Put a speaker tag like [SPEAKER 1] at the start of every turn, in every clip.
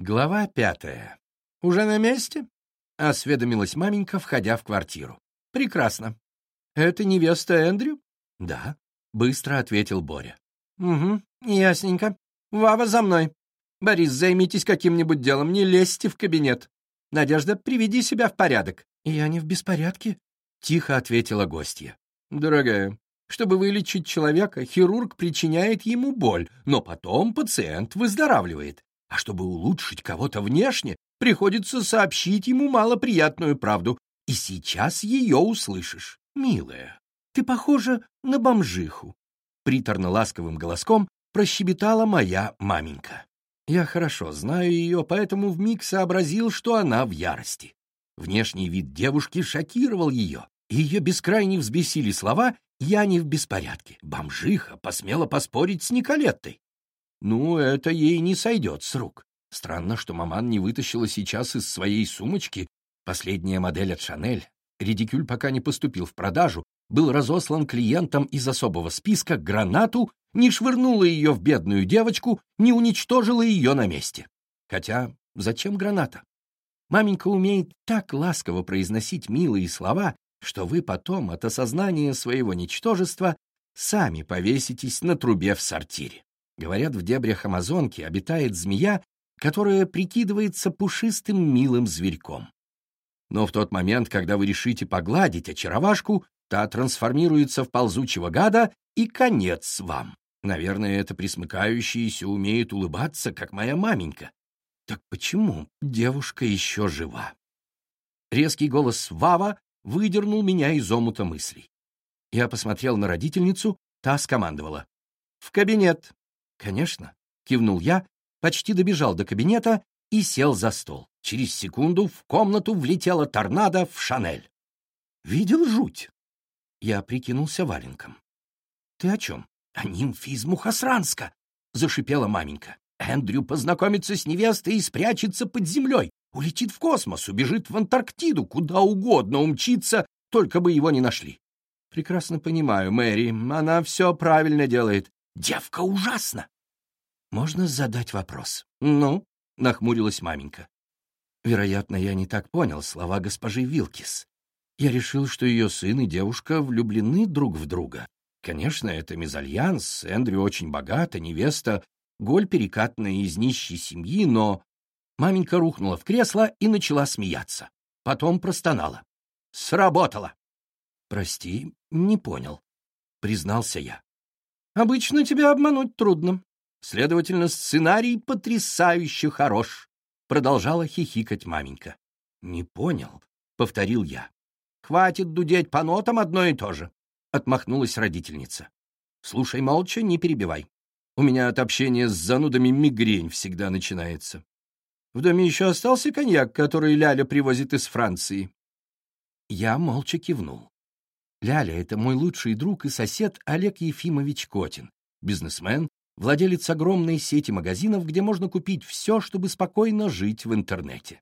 [SPEAKER 1] Глава пятая. «Уже на месте?» — осведомилась маменька, входя в квартиру. «Прекрасно. Это невеста Эндрю?» «Да», — быстро ответил Боря. «Угу, ясненько. Вава за мной. Борис, займитесь каким-нибудь делом, не лезьте в кабинет. Надежда, приведи себя в порядок». «Я не в беспорядке», — тихо ответила гостья. «Дорогая, чтобы вылечить человека, хирург причиняет ему боль, но потом пациент выздоравливает. А чтобы улучшить кого-то внешне, приходится сообщить ему малоприятную правду. И сейчас ее услышишь. Милая, ты похожа на бомжиху. Приторно-ласковым голоском прощебетала моя маменька. Я хорошо знаю ее, поэтому вмиг сообразил, что она в ярости. Внешний вид девушки шокировал ее. Ее бескрайне взбесили слова «я не в беспорядке». Бомжиха посмела поспорить с Николеттой. Ну, это ей не сойдет с рук. Странно, что маман не вытащила сейчас из своей сумочки последняя модель от Шанель. Редикюль пока не поступил в продажу, был разослан клиентам из особого списка гранату, не швырнула ее в бедную девочку, не уничтожила ее на месте. Хотя зачем граната? Маменька умеет так ласково произносить милые слова, что вы потом от осознания своего ничтожества сами повеситесь на трубе в сортире. Говорят, в дебрях Амазонки обитает змея, которая прикидывается пушистым милым зверьком. Но в тот момент, когда вы решите погладить очаровашку, та трансформируется в ползучего гада, и конец вам. Наверное, эта присмыкающаяся умеет улыбаться, как моя маменька. Так почему девушка еще жива? Резкий голос Вава выдернул меня из омута мыслей. Я посмотрел на родительницу, та скомандовала. «В кабинет!» «Конечно», — кивнул я, почти добежал до кабинета и сел за стол. Через секунду в комнату влетела торнадо в Шанель. «Видел жуть?» Я прикинулся валенком. «Ты о чем?» «О нимфе из Мухосранска!» — зашипела маменька. «Эндрю познакомится с невестой и спрячется под землей. Улетит в космос, убежит в Антарктиду, куда угодно умчится, только бы его не нашли». «Прекрасно понимаю, Мэри, она все правильно делает. Девка ужасна. Можно задать вопрос? Ну, нахмурилась маменька. Вероятно, я не так понял слова госпожи Вилкис. Я решил, что ее сын и девушка влюблены друг в друга. Конечно, это мезальянс, Эндрю очень богата, невеста, голь перекатная из нищей семьи, но... Маменька рухнула в кресло и начала смеяться. Потом простонала. «Сработало!» «Прости, не понял», — признался я. Обычно тебя обмануть трудно. Следовательно, сценарий потрясающе хорош. Продолжала хихикать маменька. Не понял, повторил я. Хватит дудеть по нотам одно и то же. Отмахнулась родительница. Слушай молча, не перебивай. У меня от общения с занудами мигрень всегда начинается. В доме еще остался коньяк, который Ляля привозит из Франции. Я молча кивнул. Ляля — это мой лучший друг и сосед Олег Ефимович Котин, бизнесмен, владелец огромной сети магазинов, где можно купить все, чтобы спокойно жить в интернете.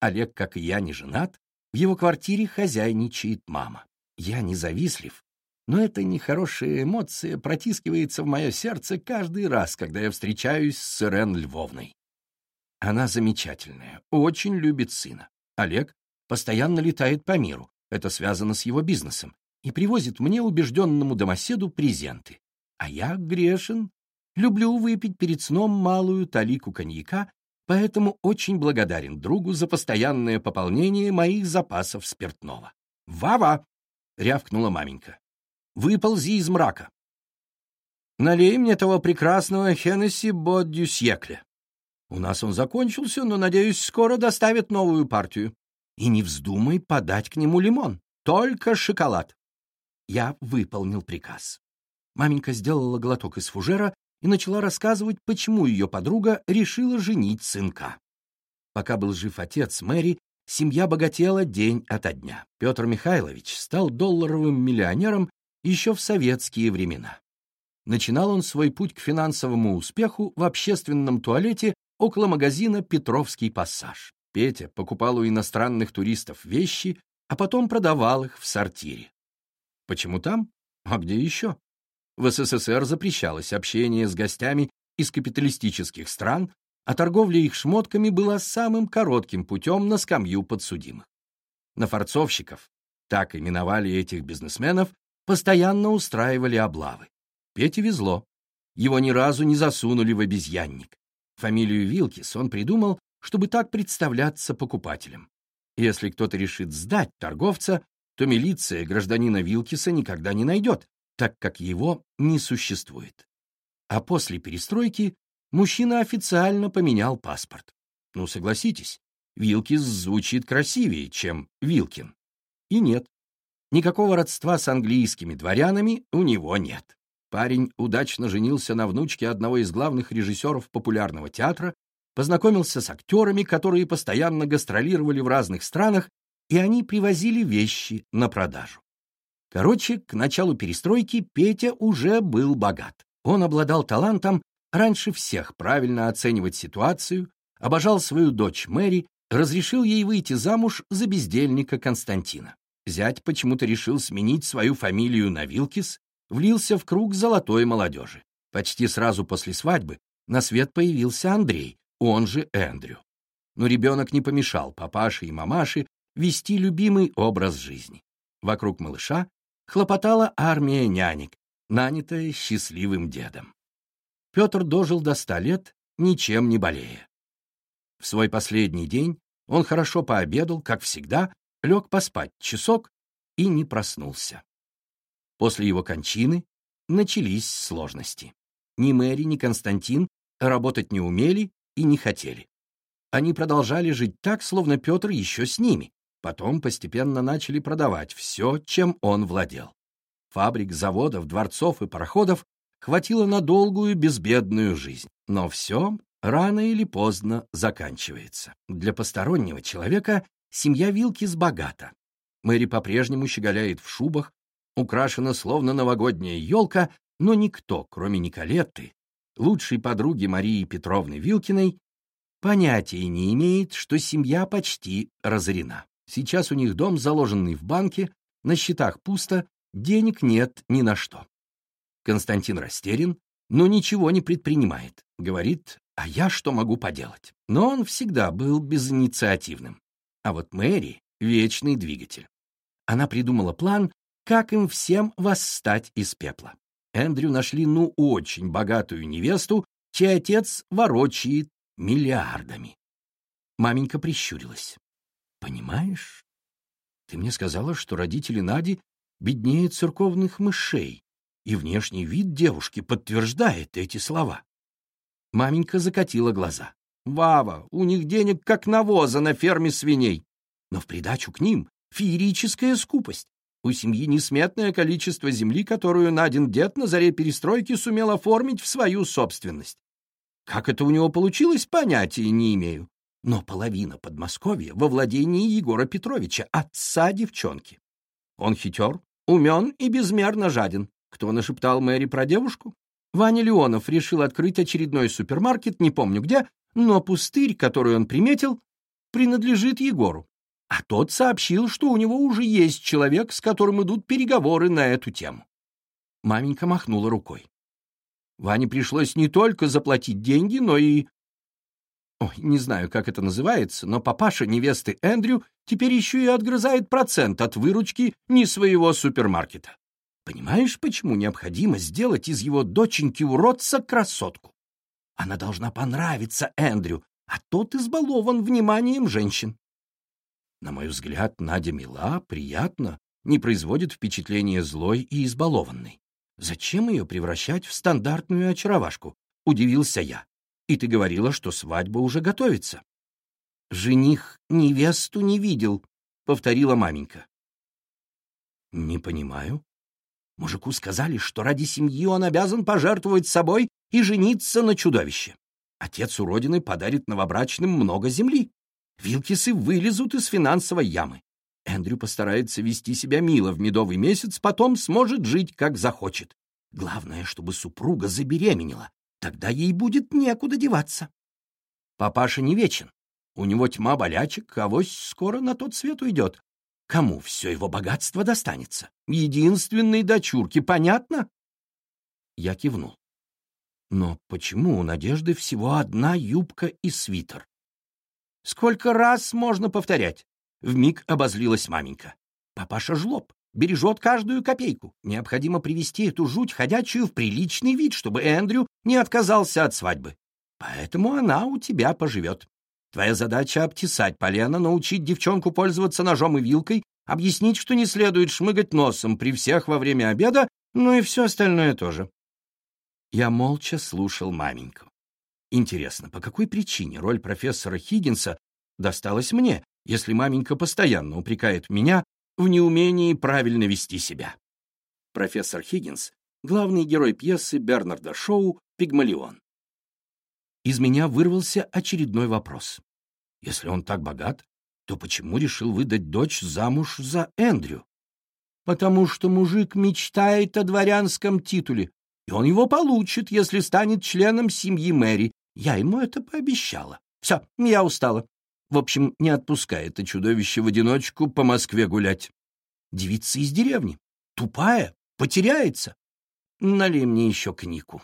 [SPEAKER 1] Олег, как и я, не женат, в его квартире хозяйничает мама. Я независлив, но эта нехорошая эмоция протискивается в мое сердце каждый раз, когда я встречаюсь с Ирен Львовной. Она замечательная, очень любит сына. Олег постоянно летает по миру, это связано с его бизнесом и привозит мне, убежденному домоседу, презенты. А я грешен, люблю выпить перед сном малую талику коньяка, поэтому очень благодарен другу за постоянное пополнение моих запасов спиртного. «Вава!» — рявкнула маменька. «Выползи из мрака!» «Налей мне того прекрасного Хеннесси Боддю. У нас он закончился, но, надеюсь, скоро доставят новую партию. И не вздумай подать к нему лимон, только шоколад. Я выполнил приказ. Маменька сделала глоток из фужера и начала рассказывать, почему ее подруга решила женить сынка. Пока был жив отец Мэри, семья богатела день ото дня. Петр Михайлович стал долларовым миллионером еще в советские времена. Начинал он свой путь к финансовому успеху в общественном туалете около магазина «Петровский пассаж». Петя покупал у иностранных туристов вещи, а потом продавал их в сортире. Почему там? А где еще? В СССР запрещалось общение с гостями из капиталистических стран, а торговля их шмотками была самым коротким путем на скамью подсудимых. На форцовщиков, так именовали этих бизнесменов, постоянно устраивали облавы. Пете везло. Его ни разу не засунули в обезьянник. Фамилию Вилкис он придумал, чтобы так представляться покупателям. Если кто-то решит сдать торговца, то милиция гражданина Вилкиса никогда не найдет, так как его не существует. А после перестройки мужчина официально поменял паспорт. Ну, согласитесь, Вилкис звучит красивее, чем Вилкин. И нет, никакого родства с английскими дворянами у него нет. Парень удачно женился на внучке одного из главных режиссеров популярного театра, познакомился с актерами, которые постоянно гастролировали в разных странах, и они привозили вещи на продажу. Короче, к началу перестройки Петя уже был богат. Он обладал талантом раньше всех правильно оценивать ситуацию, обожал свою дочь Мэри, разрешил ей выйти замуж за бездельника Константина. Зять почему-то решил сменить свою фамилию на Вилкис влился в круг золотой молодежи. Почти сразу после свадьбы на свет появился Андрей, он же Эндрю. Но ребенок не помешал папаше и мамаше вести любимый образ жизни. Вокруг малыша хлопотала армия нянек, нанятая счастливым дедом. Петр дожил до ста лет, ничем не болея. В свой последний день он хорошо пообедал, как всегда, лег поспать часок и не проснулся. После его кончины начались сложности. Ни Мэри, ни Константин работать не умели и не хотели. Они продолжали жить так, словно Петр еще с ними. Потом постепенно начали продавать все, чем он владел. Фабрик, заводов, дворцов и пароходов хватило на долгую безбедную жизнь. Но все рано или поздно заканчивается. Для постороннего человека семья Вилкис богата. Мэри по-прежнему щеголяет в шубах, украшена словно новогодняя елка, но никто, кроме Николетты, лучшей подруги Марии Петровны Вилкиной, понятия не имеет, что семья почти разорена. Сейчас у них дом, заложенный в банке, на счетах пусто, денег нет ни на что. Константин растерян, но ничего не предпринимает. Говорит, а я что могу поделать? Но он всегда был безинициативным. А вот Мэри — вечный двигатель. Она придумала план, как им всем восстать из пепла. Эндрю нашли ну очень богатую невесту, чей отец ворочает миллиардами. Маменька прищурилась. «Понимаешь, ты мне сказала, что родители Нади беднее церковных мышей, и внешний вид девушки подтверждает эти слова». Маменька закатила глаза. «Вава, у них денег как навоза на ферме свиней, но в придачу к ним феерическая скупость. У семьи несметное количество земли, которую Надин дед на заре перестройки сумел оформить в свою собственность. Как это у него получилось, понятия не имею. Но половина Подмосковья во владении Егора Петровича, отца девчонки. Он хитер, умен и безмерно жаден. Кто нашептал Мэри про девушку? Ваня Леонов решил открыть очередной супермаркет, не помню где, но пустырь, который он приметил, принадлежит Егору а тот сообщил, что у него уже есть человек, с которым идут переговоры на эту тему. Маменька махнула рукой. Ване пришлось не только заплатить деньги, но и... Ой, не знаю, как это называется, но папаша невесты Эндрю теперь еще и отгрызает процент от выручки не своего супермаркета. Понимаешь, почему необходимо сделать из его доченьки-уродца красотку? Она должна понравиться Эндрю, а тот избалован вниманием женщин. На мой взгляд, Надя мила, приятна, не производит впечатления злой и избалованной. Зачем ее превращать в стандартную очаровашку? Удивился я. И ты говорила, что свадьба уже готовится. Жених невесту не видел, повторила маменька. Не понимаю. Мужику сказали, что ради семьи он обязан пожертвовать собой и жениться на чудовище. Отец у родины подарит новобрачным много земли. Вилкисы вылезут из финансовой ямы. Эндрю постарается вести себя мило в медовый месяц, потом сможет жить, как захочет. Главное, чтобы супруга забеременела. Тогда ей будет некуда деваться. Папаша не вечен. У него тьма болячек, авось скоро на тот свет уйдет. Кому все его богатство достанется? Единственной дочурке, понятно? Я кивнул. Но почему у Надежды всего одна юбка и свитер? Сколько раз можно повторять? Вмиг обозлилась маменька. Папаша жлоб, бережет каждую копейку. Необходимо привести эту жуть ходячую в приличный вид, чтобы Эндрю не отказался от свадьбы. Поэтому она у тебя поживет. Твоя задача — обтесать полено, научить девчонку пользоваться ножом и вилкой, объяснить, что не следует шмыгать носом при всех во время обеда, ну и все остальное тоже. Я молча слушал маменьку. Интересно, по какой причине роль профессора Хиггинса досталась мне, если маменька постоянно упрекает меня в неумении правильно вести себя? Профессор Хиггинс — главный герой пьесы Бернарда Шоу «Пигмалион» из меня вырвался очередной вопрос. Если он так богат, то почему решил выдать дочь замуж за Эндрю? Потому что мужик мечтает о дворянском титуле, и он его получит, если станет членом семьи Мэри. Я ему это пообещала. Все, я устала. В общем, не отпускай это чудовище в одиночку по Москве гулять. Девица из деревни. Тупая, потеряется. Налей мне еще книгу.